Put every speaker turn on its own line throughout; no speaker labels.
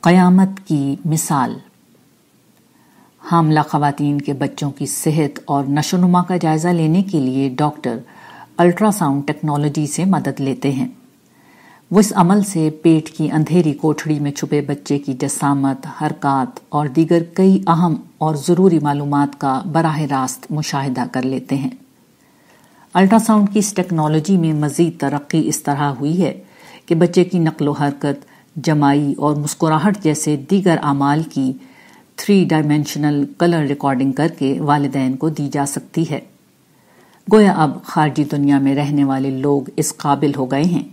قیامت کی مثال۔ حاملہ خواتین کے بچوں کی صحت اور نشو نما کا جائزہ لینے کے لیے ڈاکٹر الٹرا ساؤنڈ ٹیکنالوجی سے مدد لیتے ہیں۔ وہ اس عمل سے پیٹ کی اندھیری کوٹھڑی میں چھپے بچے کی جسامت، حرکات اور دیگر کئی اہم اور ضروری معلومات کا براہ راست مشاہدہ کر لیتے ہیں۔ الٹرا ساؤنڈ کی اس ٹیکنالوجی میں مزید ترقی اس طرح ہوئی ہے کہ بچے کی نقل و حرکت جمائی اور مسکراہٹ جیسے دیگر اعمال کی تھری ڈائمینشنل کلر ریکارڈنگ کر کے والدین کو دی جا سکتی ہے۔ گویا اب خارجی دنیا میں رہنے والے لوگ اس قابل ہو گئے ہیں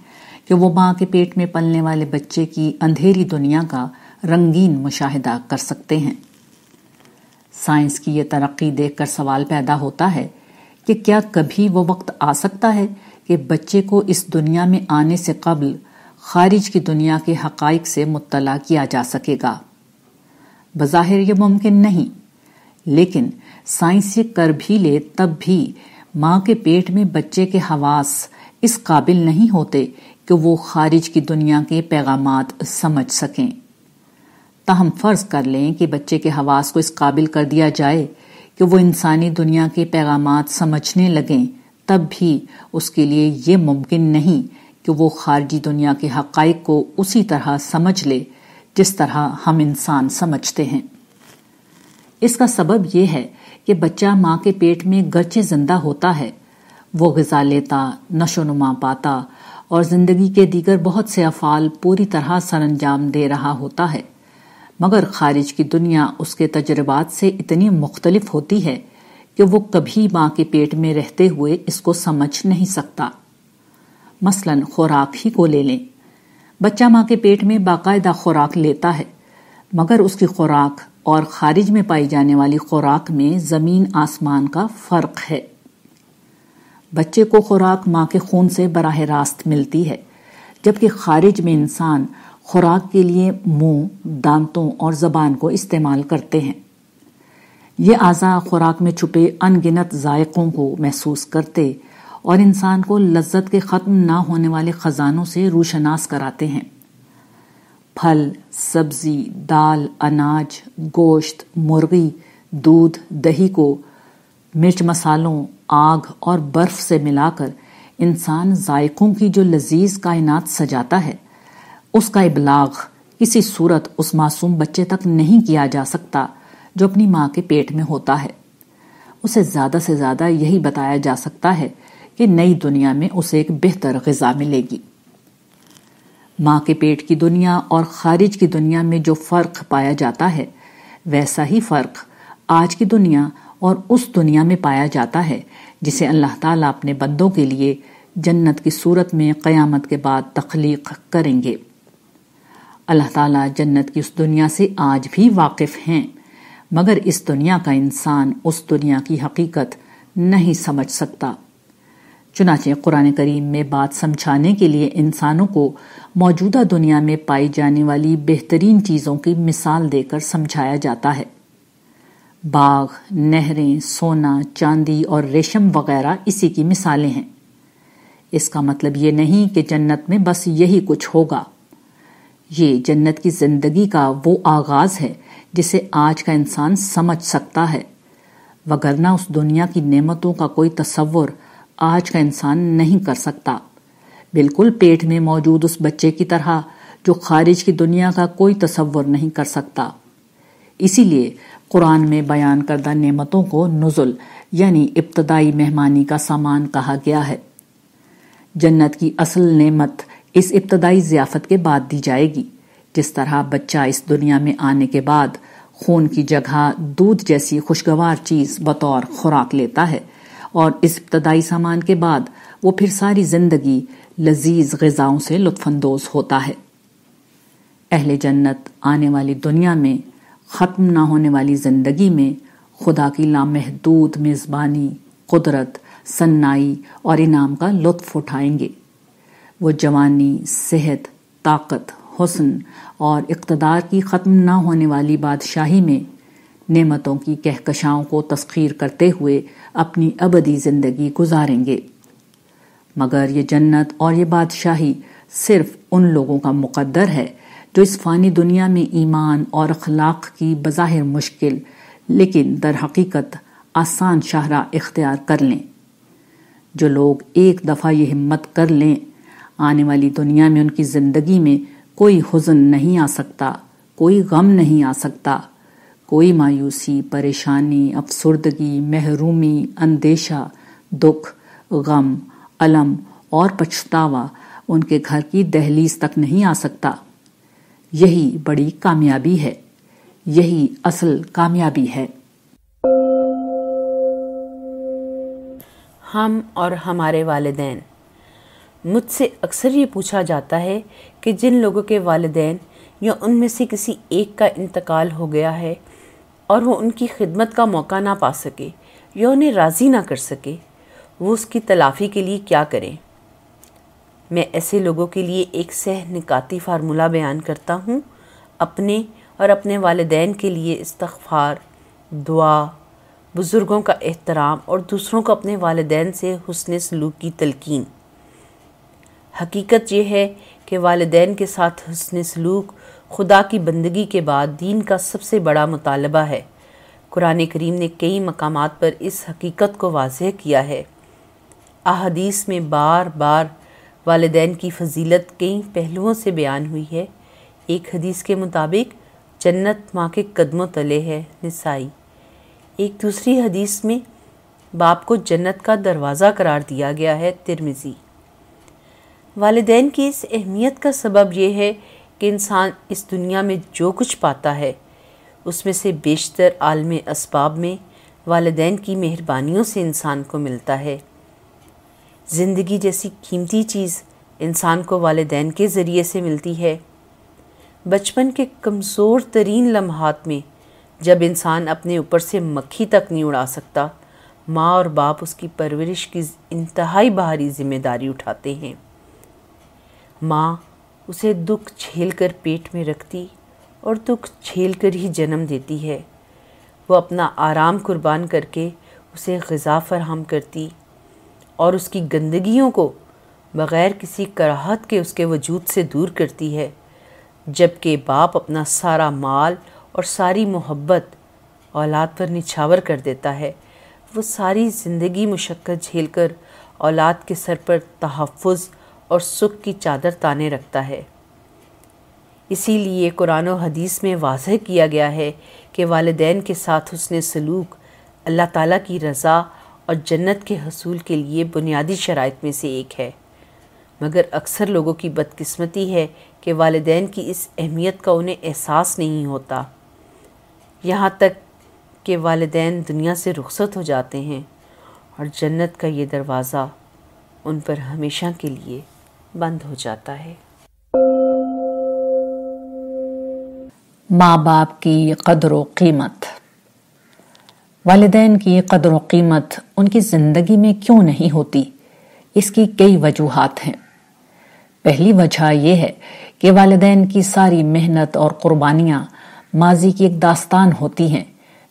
کہ وہ ماں کے پیٹ میں پلنے والے بچے کی اندھیری دنیا کا رنگین مشاہدہ کر سکتے ہیں۔ سائنس کی یہ ترقی دیکھ کر سوال پیدا ہوتا ہے کہ کیا کبھی وہ وقت آ سکتا ہے کہ بچے کو اس دنیا میں آنے سے قبل خارج کی دنیا کے حقائق سے مطلع کیا جا سکے گا۔ بظاہر یہ ممکن نہیں، لیکن سائنس یہ کر بھی لے تب بھی ماں کے پیٹ میں بچے کے حواس اس قابل نہیں ہوتے کہ وہ خارج کی دنیا کے پیغامات سمجھ سکیں۔ تاہم فرض کر لیں کہ بچے کے حواس کو اس قابل کر دیا جائے کہ وہ انسانی دنیا کے پیغامات سمجھنے لگیں، تب بھی اس کے لیے یہ ممکن نہیں کہ وہ خارجی دنیا کے حقائق کو اسی طرح سمجھ لے جس طرح ہم انسان سمجھتے ہیں۔ اس کا سبب یہ ہے کہ بچہ ماں کے پیٹ میں گرچہ زندہ ہوتا ہے، وہ غذا لیتا، نشو نما پاتا اور زندگی کے دیگر بہت سے افعال پوری طرح سر انجام دے رہا ہوتا ہے۔ مگر خارج کی دنیا اس کے تجربات سے اتنی مختلف ہوتی ہے کہ وہ کبھی ماں کے پیٹ میں رہتے ہوئے اس کو سمجھ نہیں سکتا۔ مثلا خوراک ہی کو لے لیں۔ بچہ ماں کے پیٹ میں باقاعدہ خوراک لیتا ہے، مگر اس کی خوراک اور خارج میں پائی جانے والی خوراک میں زمین آسمان کا فرق ہے۔ بچے کو خوراک ماں کے خون سے براہ راست ملتی ہے، جبکہ خارج میں انسان خوراک کے لیے منہ، دانتوں اور زبان کو استعمال کرتے ہیں۔ یہ اعضاء خوراک میں چھپے ان گنت ذائقوں کو محسوس کرتے اور انسان کو لذت کے ختم نہ ہونے والے خزانوں سے روشناس کراتے ہیں۔ پھل، سبزی، دال، اناج، گوشت، مرغی، دودھ، دہی کو مرچ مسالوں آگ اور برف سے ملا کر انسان ذائقوں کی جو لذیذ کائنات سجاتا ہے، اس کا ابلاغ کسی صورت اس معصوم بچے تک نہیں کیا جا سکتا جو اپنی ماں کے پیٹ میں ہوتا ہے۔ اسے زیادہ سے زیادہ یہی بتایا جا سکتا ہے کہ نئی دنیا میں اسے ایک بہتر غذا ملے گی۔ ماں کے پیٹ کی دنیا اور خارج کی دنیا میں جو فرق پایا جاتا ہے، ویسا ہی فرق آج کی دنیا اور اس دنیا میں پایا جاتا ہے، جسے اللہ تعالیٰ اپنے بندوں کے لیے جنت کی صورت میں قیامت کے بعد تخلیق کریں گے۔ اللہ تعالیٰ جنت کی اس دنیا سے آج بھی واقف ہیں، مگر اس دنیا کا انسان اس دنیا کی حقیقت نہیں سمجھ سکتا۔ چنانچہ قرآن کریم میں بات سمجھانے کے لیے انسانوں کو موجودہ دنیا میں پائی جانے والی بہترین چیزوں کی مثال دے کر سمجھایا جاتا ہے۔ باغ، نہریں، سونا، چاندی اور ریشم وغیرہ اسی کی مثالیں ہیں۔ اس کا مطلب یہ نہیں کہ جنت میں بس یہی کچھ ہوگا۔ یہ جنت کی زندگی کا وہ آغاز ہے جسے آج کا انسان سمجھ سکتا ہے۔ وگرنہ اس دنیا کی نعمتوں کا کوئی تصور آج کا انسان نہیں کر سکتا۔ بالکل پیٹ میں موجود اس بچے کی طرح جو خارج کی دنیا کا کوئی تصور نہیں کر سکتا۔ اسی لیے قرآن میں بیان کردہ نعمتوں کو نزل یعنی ابتدائی مہمانی کا سامان کہا گیا ہے۔ جنت کی اصل نعمت اس ابتدائی ضیافت کے بعد دی جائے گی۔ جس طرح بچہ اس دنیا میں آنے کے بعد خون کی جگہ دودھ جیسی خوشگوار چیز بطور خوراک لیتا ہے اور اس ابتدائی سامان کے بعد وہ پھر ساری زندگی لذیذ غذاؤں سے لطف اندوز ہوتا ہے۔ اہل جنت آنے والی دنیا میں، ختم نہ ہونے والی زندگی میں خدا کی لامحدود، میزبانی، قدرت، سنائی اور انعام کا لطف اٹھائیں گے۔ وہ جوانی، صحت، طاقت، حسن اور اقتدار کی ختم نہ ہونے والی بادشاہی میں نعمتوں کی کہکشاؤں کو تسخیر کرتے ہوئے اپنی ابدی زندگی گزاریں گے۔ مگر یہ جنت اور یہ بادشاہی صرف ان لوگوں کا مقدر ہے جو اس فانی دنیا میں ایمان اور اخلاق کی بظاہر مشکل، لیکن در حقیقت آسان شاہراہ اختیار کر لیں۔ جو لوگ ایک دفعہ یہ ہمت کر لیں، آنے والی دنیا میں ان کی زندگی میں کوئی حزن نہیں آ سکتا، کوئی غم نہیں آ سکتا۔ کوئی مایوسی، پریشانی، افسردگی، محرومی، اندیشہ، دکھ، غم علم اور پچھتاوا ان کے گھر کی دہلیز تک نہیں آ سکتا۔ یہی بڑی کامیابی ہے۔ یہی اصل کامیابی ہے۔
ہم اور ہمارے والدین۔ مجھ سے اکثر یہ پوچھا جاتا ہے کہ جن لوگوں کے والدین یا ان میں سے کسی ایک کا انتقال ہو گیا ہے اور وہ ان کی خدمت کا موقع نہ پا سکے یا انہیں راضی نہ کر سکے، وہ اس کی تلافی کے لیے کیا کریں؟ میں ایسے لوگوں کے لیے ایک سہ نکاتی فارمولہ بیان کرتا ہوں، اپنے اور اپنے والدین کے لیے استغفار، دعا، بزرگوں کا احترام اور دوسروں کو اپنے والدین سے حسن سلوک کی تلقین۔ حقیقت یہ ہے کہ والدین کے ساتھ حسن سلوک خدا کی بندگی کے بعد دین کا سب سے بڑا مطالبہ ہے۔ قرآن کریم نے کئی مقامات پر اس حقیقت کو واضح کیا ہے۔ احادیث میں بار بار والدین کی فضیلت کئی پہلوؤں سے بیان ہوئی ہے۔ ایک حدیث کے مطابق، جنت ماں کے قدموں تلے ہے نسائی۔ ایک دوسری حدیث میں، باپ کو جنت کا دروازہ قرار دیا گیا ہے ترمزی والدین کی اس اہمیت کا سبب یہ ہے کہ انسان اس دنیا میں جو کچھ پاتا ہے، اس میں سے بیشتر عالم اسباب میں والدین کی مہربانیوں سے انسان کو ملتا ہے۔ زندگی جیسی قیمتی چیز انسان کو والدین کے ذریعے سے ملتی ہے۔ بچپن کے کمزور ترین لمحات میں جب انسان اپنے اوپر سے مکھی تک نہیں اڑا سکتا، ماں اور باپ اس کی پرورش کی انتہائی بہاری ذمہ داری اٹھاتے ہیں۔ ماں اسے دکھ جھیل کر پیٹ میں رکھتی اور دکھ جھیل کر ہی جنم دیتی ہے۔ وہ اپنا آرام قربان کر کے اسے غذا فراہم کرتی اور اس کی گندگیوں کو بغیر کسی کراہت کے اس کے وجود سے دور کرتی ہے، جبکہ باپ اپنا سارا مال اور ساری محبت اولاد پر نچھاور کر دیتا ہے۔ وہ ساری زندگی مشقت جھیل کر اولاد کے سر پر تحفظ اور سکھ کی چادر تانے رکھتا ہے۔ اسی لیے قرآن و حدیث میں واضح کیا گیا ہے کہ والدین کے ساتھ حسن سلوک اللہ تعالیٰ کی رضا اور جنت کے حصول کے لیے بنیادی شرائط میں سے ایک ہے۔ مگر اکثر لوگوں کی بدقسمتی ہے کہ والدین کی اس اہمیت کا انہیں احساس نہیں ہوتا۔ یہاں تک کہ والدین دنیا سے رخصت ہو جاتے ہیں اور جنت کا یہ دروازہ ان پر ہمیشہ کے لیے بند ہو جاتا ہے۔
ماں باپ کی قدر و قیمت۔ والدین کی قدر و قیمت ان کی زندگی میں کیوں نہیں ہوتی؟ اس کی کئی وجوہات ہیں۔ پہلی وجہ یہ ہے کہ والدین کی ساری محنت اور قربانیاں ماضی کی ایک داستان ہوتی ہیں،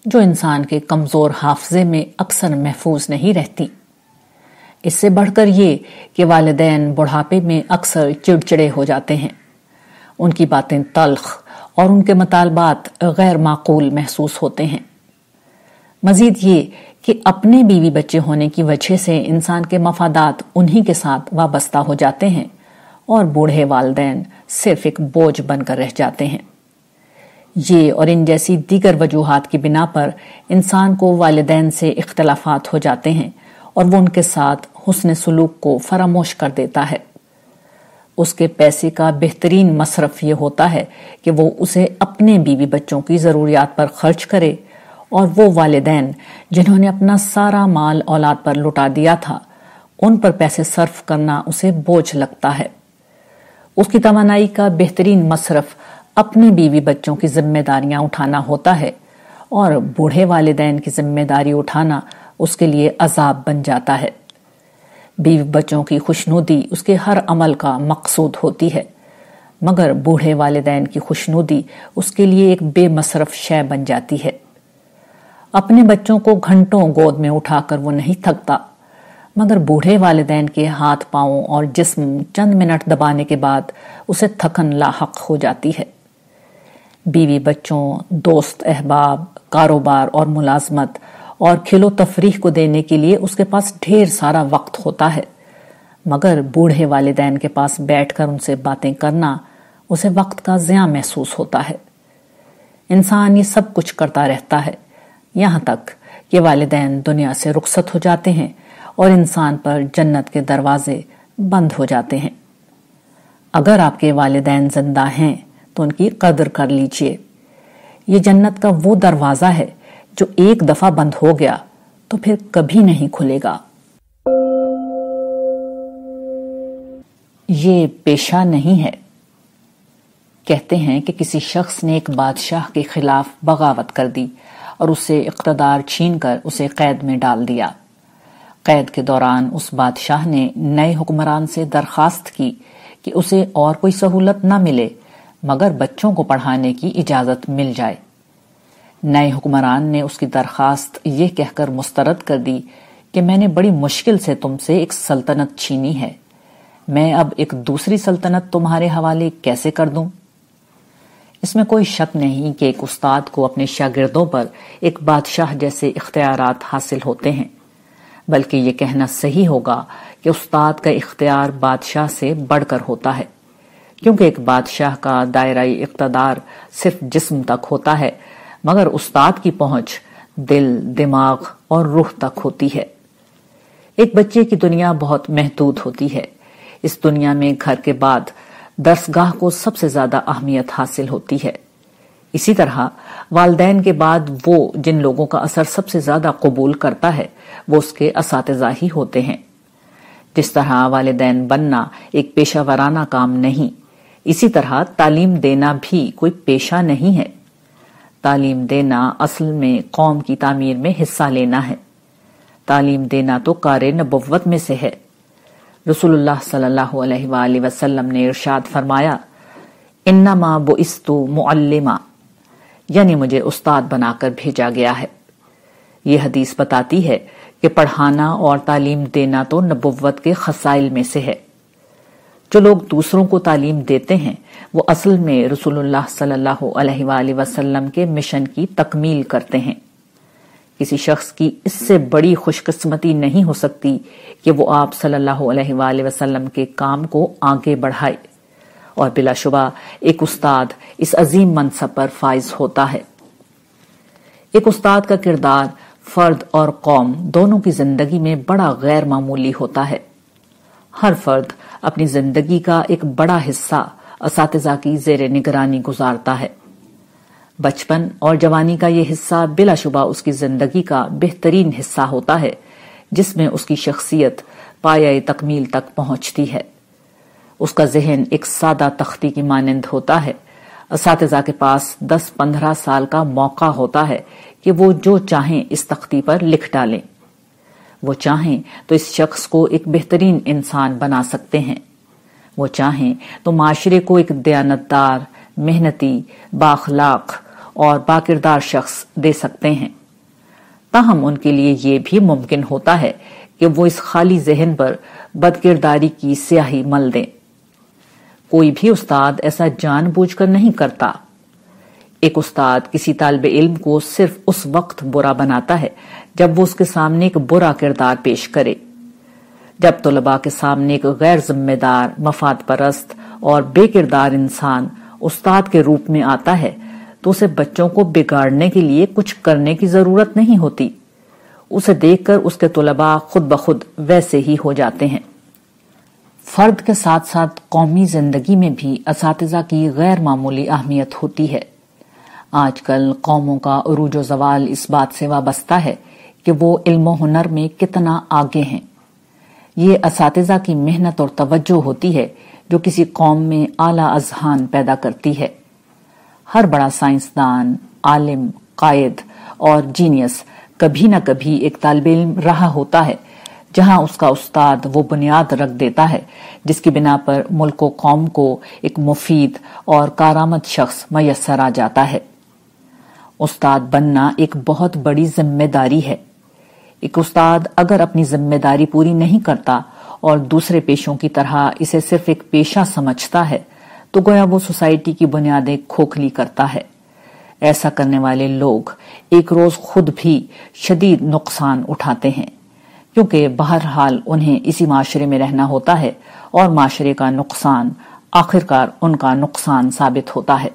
جو انسان کے کمزور حافظے میں اکثر محفوظ نہیں رہتی۔ اس سے بڑھ کر یہ کہ والدین بڑھاپے میں اکثر چڑچڑے ہو جاتے ہیں۔ ان کی باتیں تلخ اور ان کے مطالبات غیر معقول محسوس ہوتے ہیں۔ مزید یہ کہ اپنے بیوی بچے ہونے کی وجہ سے انسان کے مفادات انہی کے ساتھ وابستہ ہو جاتے ہیں اور بوڑھے والدین صرف ایک بوجھ بن کر رہ جاتے ہیں۔ یہ اور ان جیسی دیگر وجوہات کی بنا پر انسان کو والدین سے اختلافات ہو جاتے ہیں اور وہ ان کے ساتھ حسن سلوک کو فراموش کر دیتا ہے۔ اس کے پیسے کا بہترین مصرف یہ ہوتا ہے کہ وہ اسے اپنے بیوی بچوں کی ضروریات پر خرچ کرے اور وہ والدین جنہوں نے اپنا سارا مال اولاد پر لٹا دیا تھا، ان پر پیسے صرف کرنا اسے بوجھ لگتا ہے۔ اس کی توانائی کا بہترین مصرف اپنے بیوی بچوں کی ذمہ داریاں اٹھانا ہوتا ہے اور بوڑھے والدین کی ذمہ داری اٹھانا اس کے لیے عذاب بن جاتا ہے۔ بیوی بچوں کی خوشنودی اس کے ہر عمل کا مقصود ہوتی ہے۔ مگر بوڑھے والدین کی خوشنودی اس کے لیے ایک بے مصرف شے بن جاتی ہے۔ اپنے بچوں کو گھنٹوں گود میں اٹھا کر وہ نہیں تھکتا۔ مگر بوڑھے والدین کے ہاتھ پاؤں اور جسم چند منٹ دبانے کے بعد اسے تھکن لاحق ہو جاتی ہے۔ بیوی بچوں، دوست احباب، کاروبار اور ملازمت اور کھلو تفریح کو دینے کے لیے اس کے پاس ڈھیر سارا وقت ہوتا ہے۔ مگر بوڑھے والدین کے پاس بیٹھ کر ان سے باتیں کرنا اسے وقت کا زیاں محسوس ہوتا ہے۔ انسان یہ سب کچھ کرتا رہتا ہے۔ یہاں تک کہ والدین دنیا سے رخصت ہو جاتے ہیں اور انسان پر جنت کے دروازے بند ہو جاتے ہیں۔ اگر آپ کے والدین زندہ ہیں تو ان کی قدر کر لیجیے۔ یہ جنت کا وہ دروازہ ہے جو ایک دفعہ بند ہو گیا تو پھر کبھی نہیں کھلے گا۔ یہ پیشہ نہیں ہے۔ کہتے ہیں کہ کسی شخص نے ایک بادشاہ کے خلاف بغاوت کر دی اور اسے اقتدار چھین کر اسے قید میں ڈال دیا۔ قید کے دوران اس بادشاہ نے نئے حکمران سے درخواست کی کہ اسے اور کوئی سہولت نہ ملے، مگر بچوں کو پڑھانے کی اجازت مل جائے۔ نئے حکمران نے اس کی درخواست یہ کہہ کر مسترد کر دی کہ میں نے بڑی مشکل سے تم سے ایک سلطنت چھینی ہے۔ میں اب ایک دوسری سلطنت تمہارے حوالے کیسے کر دوں؟ اس میں کوئی شک نہیں کہ ایک استاد کو اپنے شاگردوں پر ایک بادشاہ جیسے اختیارات حاصل ہوتے ہیں، بلکہ یہ کہنا صحیح ہوگا کہ استاد کا اختیار بادشاہ سے بڑھ کر ہوتا ہے، کیونکہ ایک بادشاہ کا دائرہ اقتدار صرف جسم تک ہوتا ہے مگر استاد کی پہنچ دل، دماغ اور روح تک ہوتی ہے۔ ایک بچے کی دنیا بہت محدود ہوتی ہے۔ اس دنیا میں گھر کے بعد درسگاہ کو سب سے زیادہ اہمیت حاصل ہوتی ہے۔ اسی طرح والدین کے بعد وہ جن لوگوں کا اثر سب سے زیادہ قبول کرتا ہے، وہ اس کے اساتذہ ہی ہوتے ہیں۔ جس طرح والدین بننا ایک پیشہ ورانہ کام نہیں، اسی طرح تعلیم دینا بھی کوئی پیشہ نہیں ہے۔ تعلیم دینا اصل میں قوم کی تعمیر میں حصہ لینا ہے۔ تعلیم دینا تو کار نبوت میں سے ہے۔ رسول اللہ صلی اللہ علیہ وآلہ وسلم نے ارشاد فرمایا، انما بو معلمہ یعنی مجھے استاد بنا کر بھیجا گیا ہے۔ یہ حدیث بتاتی ہے کہ پڑھانا اور تعلیم دینا تو نبوت کے خسائل میں سے ہے۔ جو لوگ دوسروں کو تعلیم دیتے ہیں، وہ اصل میں رسول اللہ صلی اللہ علیہ وآلہ وسلم کے مشن کی تکمیل کرتے ہیں۔ کسی شخص کی اس سے بڑی خوش قسمتی نہیں ہو سکتی کہ وہ آپ صلی اللہ علیہ وآلہ وسلم کے کام کو آگے بڑھائے۔ اور بلا شبہ ایک استاد اس عظیم منصب پر فائز ہوتا ہے۔ ایک استاد کا کردار فرد اور قوم دونوں کی زندگی میں بڑا غیر معمولی ہوتا ہے۔ ہر فرد اپنی زندگی کا ایک بڑا حصہ اساتذہ کی زیر نگرانی گزارتا ہے۔ بچپن اور جوانی کا یہ حصہ بلا شبہ اس کی زندگی کا بہترین حصہ ہوتا ہے، جس میں اس کی شخصیت پایا تکمیل تک پہنچتی ہے۔ اس کا ذہن ایک سادہ تختی کی مانند ہوتا ہے۔ اساتذہ کے پاس دس پندرہ سال کا موقع ہوتا ہے کہ وہ جو چاہیں اس تختی پر لکھ ڈالیں۔ وہ چاہیں تو اس شخص کو ایک بہترین انسان بنا سکتے ہیں۔ وہ چاہیں تو معاشرے کو ایک دیانتدار، محنتی باخلاق اور باکردار شخص دے سکتے ہیں۔ تاہم ان کے لیے یہ بھی ممکن ہوتا ہے کہ وہ اس خالی ذہن پر بدکرداری کی سیاہی مل دیں۔ کوئی بھی استاد ایسا جان بوجھ کر نہیں کرتا۔ ایک استاد کسی طالب علم کو صرف اس وقت برا بناتا ہے جب وہ اس کے سامنے ایک برا کردار پیش کرے۔ جب طلباء کے سامنے ایک غیر ذمہ دار، مفاد پرست اور بے کردار انسان استاد کے روپ میں آتا ہے، تو اسے بچوں کو بگاڑنے کے لیے کچھ کرنے کی ضرورت نہیں ہوتی۔ اسے دیکھ کر اس کے طلباء خود بخود ویسے ہی ہو جاتے ہیں۔ فرد کے ساتھ ساتھ قومی زندگی میں بھی اساتذہ کی غیر معمولی اہمیت ہوتی ہے۔ آج کل قوموں کا عروج و زوال اس بات سے وابستہ ہے کہ وہ علم و ہنر میں کتنا آگے ہیں۔ یہ اساتذہ کی محنت اور توجہ ہوتی ہے جو کسی قوم میں اعلی اذہان پیدا کرتی ہے۔ ہر بڑا سائنسدان، عالم، قائد اور جینیس کبھی نہ کبھی ایک طالب علم رہا ہوتا ہے، جہاں اس کا استاد وہ بنیاد رکھ دیتا ہے، جس کی بنا پر ملک و قوم کو ایک مفید اور کارآمد شخص میسر آ جاتا ہے۔ استاد بننا ایک بہت بڑی ذمہ داری ہے۔ ایک استاد اگر اپنی ذمہ داری پوری نہیں کرتا اور دوسرے پیشوں کی طرح اسے صرف ایک پیشہ سمجھتا ہے، تو گویا وہ سوسائٹی کی بنیادیں کھوکھلی کرتا ہے۔ ایسا کرنے والے لوگ ایک روز خود بھی شدید نقصان اٹھاتے ہیں، کیونکہ بہرحال انہیں اسی معاشرے میں رہنا ہوتا ہے اور معاشرے کا نقصان آخرکار ان کا نقصان ثابت ہوتا ہے۔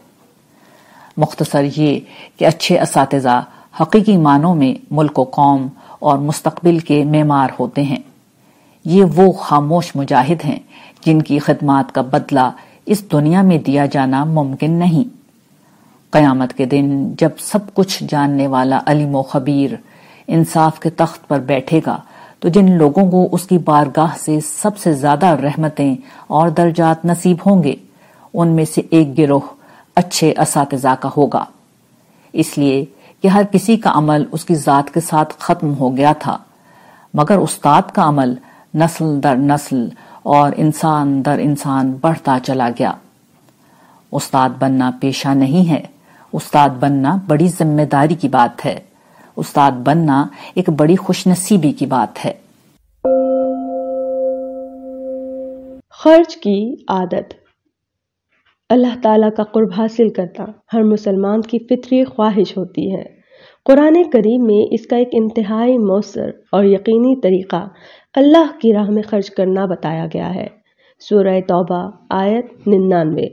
مختصر یہ کہ اچھے اساتذہ حقیقی معنوں میں ملک و قوم اور مستقبل کے معمار ہوتے ہیں۔ یہ وہ خاموش مجاہد ہیں جن کی خدمات کا بدلہ اس دنیا میں دیا جانا ممکن نہیں۔ قیامت کے دن جب سب کچھ جاننے والا علیم و خبیر انصاف کے تخت پر بیٹھے گا، تو جن لوگوں کو اس کی بارگاہ سے سب سے زیادہ رحمتیں اور درجات نصیب ہوں گے، ان میں سے ایک گروہ اچھے اساتذہ کا ہوگا۔ اس لیے کہ ہر کسی کا عمل اس کی ذات کے ساتھ ختم ہو گیا تھا۔ مگر استاد کا عمل نسل در نسل اور انسان در انسان بڑھتا چلا گیا۔ استاد بننا پیشہ نہیں ہے۔ استاد بننا بڑی ذمہ داری کی بات ہے۔ استاد بننا ایک بڑی خوش نصیبی کی بات ہے۔
خرچ کی عادت۔ اللہ تعالیٰ کا قرب حاصل کرنا ہر مسلمان کی فطری خواہش ہوتی ہے۔ قرآن کریم میں اس کا ایک انتہائی مؤثر اور یقینی طریقہ اللہ کی راہ میں خرچ کرنا بتایا گیا ہے۔ سورہ توبہ، آیت ننانوے۔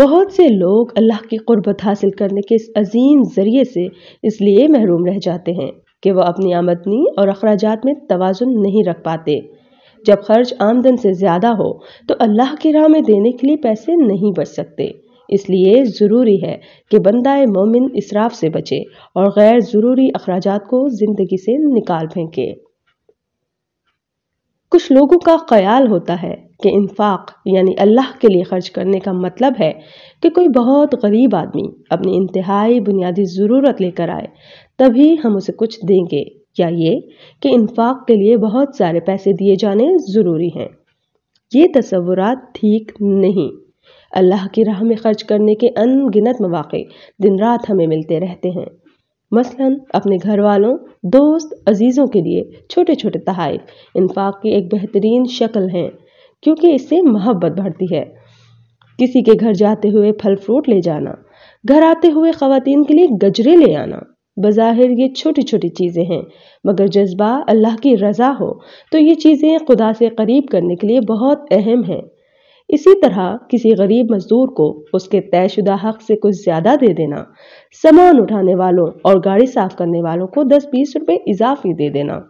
بہت سے لوگ اللہ کی قربت حاصل کرنے کے اس عظیم ذریعے سے اس لیے محروم رہ جاتے ہیں کہ وہ اپنی آمدنی اور اخراجات میں توازن نہیں رکھ پاتے۔ جب خرچ آمدن سے زیادہ ہو تو اللہ کی راہ میں دینے کے لیے پیسے نہیں بچ سکتے۔ اس لیے ضروری ہے کہ بندہ مومن اسراف سے بچے اور غیر ضروری اخراجات کو زندگی سے نکال پھینکے۔ کچھ لوگوں کا خیال ہوتا ہے کہ انفاق یعنی اللہ کے لیے خرچ کرنے کا مطلب ہے کہ کوئی بہت غریب آدمی اپنی انتہائی بنیادی ضرورت لے کر آئے، تبھی ہم اسے کچھ دیں گے۔ یا یہ کہ انفاق کے لیے بہت سارے پیسے دیے جانے ضروری ہیں۔ یہ تصورات ٹھیک نہیں۔ اللہ کی راہ میں خرچ کرنے کے ان گنت مواقع دن رات ہمیں ملتے رہتے ہیں۔ مثلا اپنے گھر والوں، دوست، عزیزوں کے لیے چھوٹے چھوٹے تحائف انفاق کی ایک بہترین شکل ہیں، کیونکہ اس سے محبت بڑھتی ہے۔ کسی کے گھر جاتے ہوئے پھل فروٹ لے جانا، گھر آتے ہوئے خواتین کے لیے گجرے لے آنا بظاہر یہ چھوٹی چھوٹی چیزیں ہیں۔ مگر جذبہ اللہ کی رضا ہو، تو یہ چیزیں خدا سے قریب کرنے کے لیے بہت اہم ہیں۔ اسی طرح کسی غریب مزدور کو اس کے طے شدہ حق سے کچھ زیادہ دے دینا، سامان اٹھانے والوں اور گاڑی صاف کرنے والوں کو دس بیس روپے اضافی دے دینا،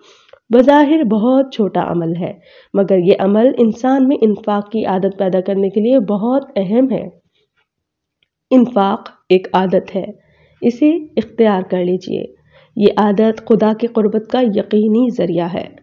بظاہر بہت چھوٹا عمل ہے۔ مگر یہ عمل انسان میں انفاق کی عادت پیدا کرنے کے لیے بہت اہم ہے۔ انفاق ایک عادت ہے۔ اسے اختیار کر لیجیے۔ یہ عادت خدا کی قربت کا یقینی ذریعہ ہے۔